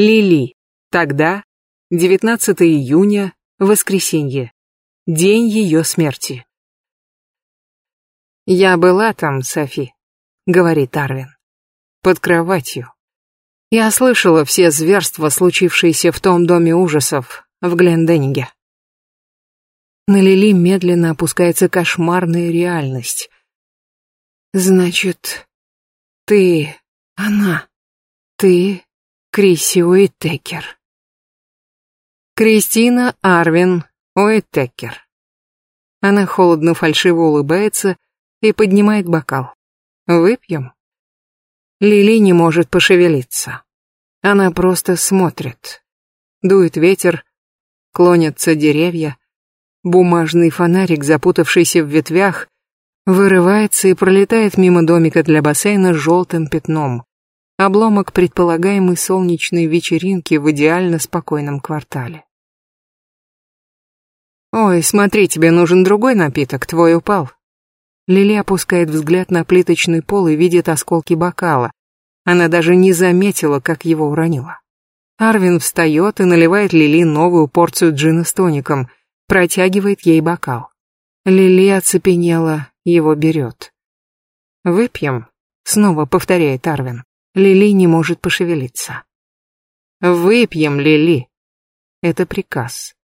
Лили. Тогда, 19 июня, воскресенье. День ее смерти. «Я была там, Софи», — говорит Арвин. «Под кроватью. Я слышала все зверства, случившиеся в том доме ужасов в Гленденниге». На Лили медленно опускается кошмарная реальность. «Значит, ты... она... ты...» Крисси Уитекер. Кристина Арвин Уитекер. Она холодно фальшиво улыбается и поднимает бокал. Выпьем? Лили не может пошевелиться. Она просто смотрит. Дует ветер, клонятся деревья, бумажный фонарик, запутавшийся в ветвях, вырывается и пролетает мимо домика для бассейна с желтым пятном обломок предполагаемой солнечной вечеринки в идеально спокойном квартале. «Ой, смотри, тебе нужен другой напиток, твой упал». Лили опускает взгляд на плиточный пол и видит осколки бокала. Она даже не заметила, как его уронила. Арвин встает и наливает Лили новую порцию джина с тоником, протягивает ей бокал. Лили оцепенела, его берет. «Выпьем», — снова повторяет Арвин. Лили не может пошевелиться. «Выпьем, Лили!» Это приказ.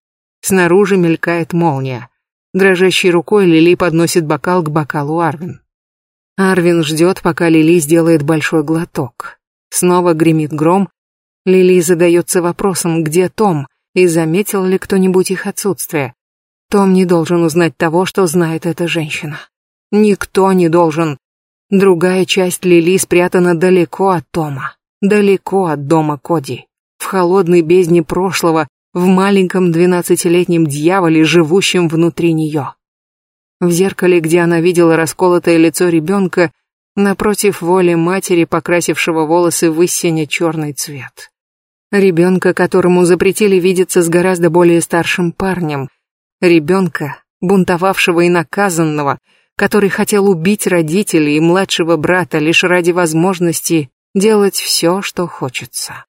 Снаружи мелькает молния. Дрожащей рукой Лили подносит бокал к бокалу Арвин. Арвин ждет, пока Лили сделает большой глоток. Снова гремит гром. Лили задается вопросом, где Том, и заметил ли кто-нибудь их отсутствие. Том не должен узнать того, что знает эта женщина. Никто не должен. Другая часть Лили спрятана далеко от Тома, далеко от дома Коди, в холодной бездне прошлого, в маленьком двенадцатилетнем дьяволе, живущем внутри нее. В зеркале, где она видела расколотое лицо ребенка, напротив воли матери, покрасившего волосы в истине черный цвет. Ребенка, которому запретили видеться с гораздо более старшим парнем. Ребенка, бунтовавшего и наказанного — который хотел убить родителей и младшего брата лишь ради возможности делать все, что хочется.